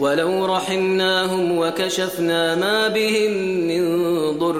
ولو رحمناهم وكشفنا ما بهم من ضر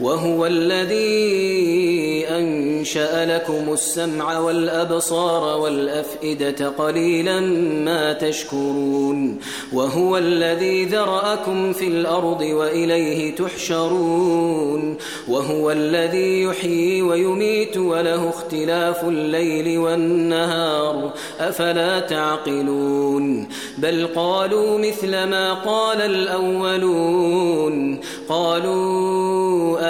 وهو الذي أنشأ لكم السمع والأبصار والأفئدة قليلا ما تشكرون وهو الذي ذرأكم في الأرض وإليه تحشرون وهو الذي يحيي ويميت وله اختلاف الليل والنهار أفلا تعقلون بل قالوا مثل ما قال الأولون قالوا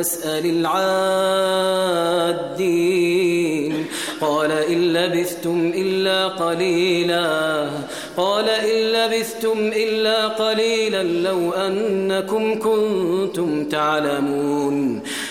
فاسأل العادين. قال إن لبثتم إلا قليلا. قال إن لبثتم إلا قليلا لو أنكم كنتم تعلمون.